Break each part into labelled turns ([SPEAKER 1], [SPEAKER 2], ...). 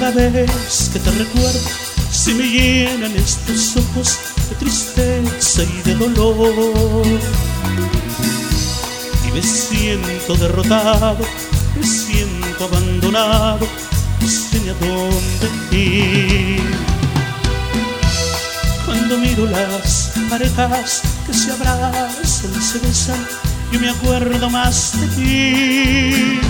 [SPEAKER 1] Cada vez que te recuerdo, se me llenan estos ojos de tristeza y de dolor. Y me siento derrotado, me siento abandonado, no sé ni a dónde ir. Cuando miro las parejas que se abrazan y se besan, yo me acuerdo más de ti.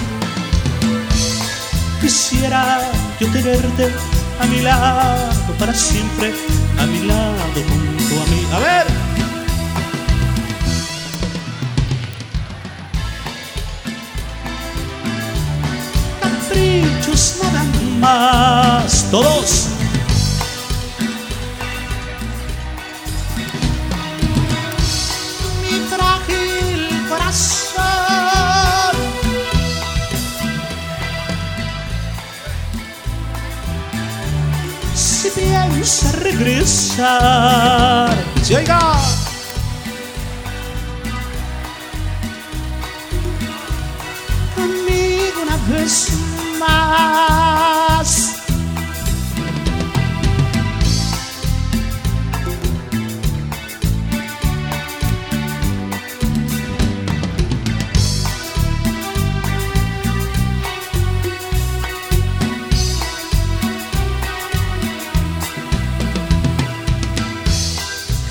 [SPEAKER 1] Quisiera yo tenerte a mi lado para siempre, a mi lado junto a mí. A ver. Caprichos nada más, todos. Piensa regresar, si oiga. Conmigo una vez más.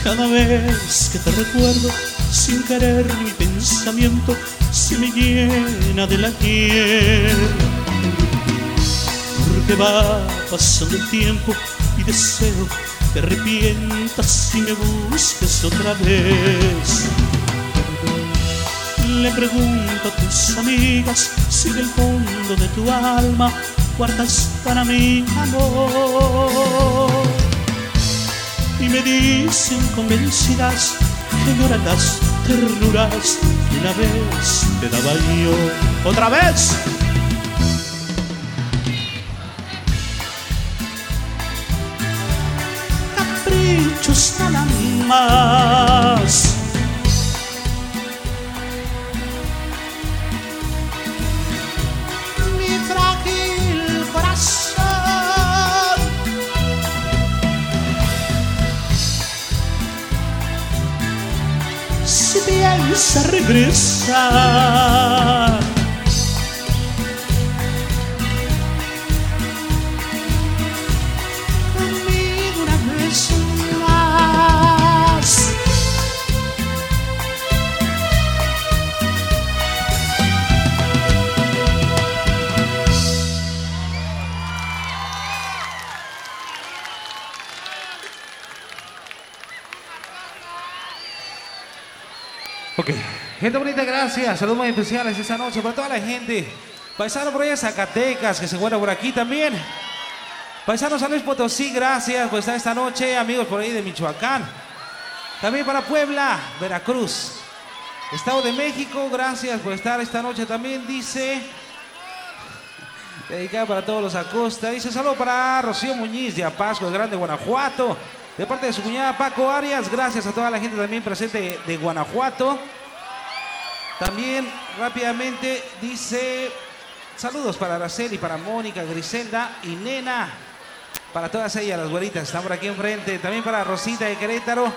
[SPEAKER 1] Cada vez que te recuerdo, sin querer mi pensamiento se me llena de la piel. Porque va pasando el tiempo y deseo que arrepientas y me busques otra vez. Le pregunto a tus amigas si del fondo de tu alma guardas para mí amor me dicen convencidas que lloran las ternuras que una vez te daba yo. ¡Otra vez! Caprichos nada más. Si piensa
[SPEAKER 2] Ok, gente bonita, gracias. Saludos muy especiales esta noche para toda la gente. Paisano por allá Zacatecas, que se encuentra por aquí también. Paisano San Luis Potosí, gracias por estar esta noche. Amigos por ahí de Michoacán. También para Puebla, Veracruz. Estado de México, gracias por estar esta noche también. Dice, dedicada para todos los Acosta. Dice, saludo para Rocío Muñiz de Apasco, de Grande, Guanajuato. De parte de su cuñada Paco Arias, gracias a toda la gente también presente de Guanajuato. También rápidamente dice saludos para Araceli, para Mónica, Griselda y Nena. Para todas ellas, las güeritas, están por aquí enfrente. También para Rosita de Querétaro.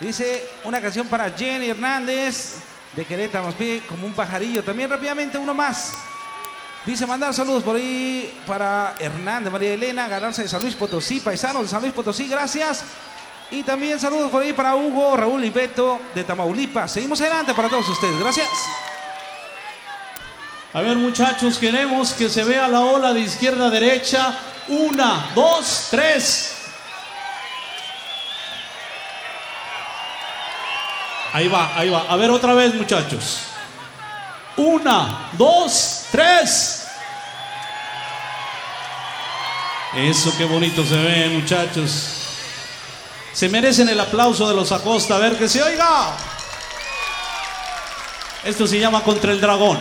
[SPEAKER 2] Dice una canción para Jenny Hernández de Querétaro. Nos pide como un pajarillo. También rápidamente uno más. Dice mandar saludos por ahí para Hernández, María Elena, ganarse de San Luis Potosí, paisanos de San Luis Potosí, gracias. Y también saludos por ahí para Hugo, Raúl y Beto de Tamaulipas. Seguimos adelante para todos ustedes, gracias.
[SPEAKER 1] A ver, muchachos, queremos que se vea la ola de izquierda a derecha. Una, dos, tres. Ahí va, ahí va. A ver otra vez, muchachos. Una, dos, tres. Eso, qué bonito se ve, muchachos. Se merecen el aplauso de los Acosta. A ver que se oiga. Esto se llama Contra el Dragón.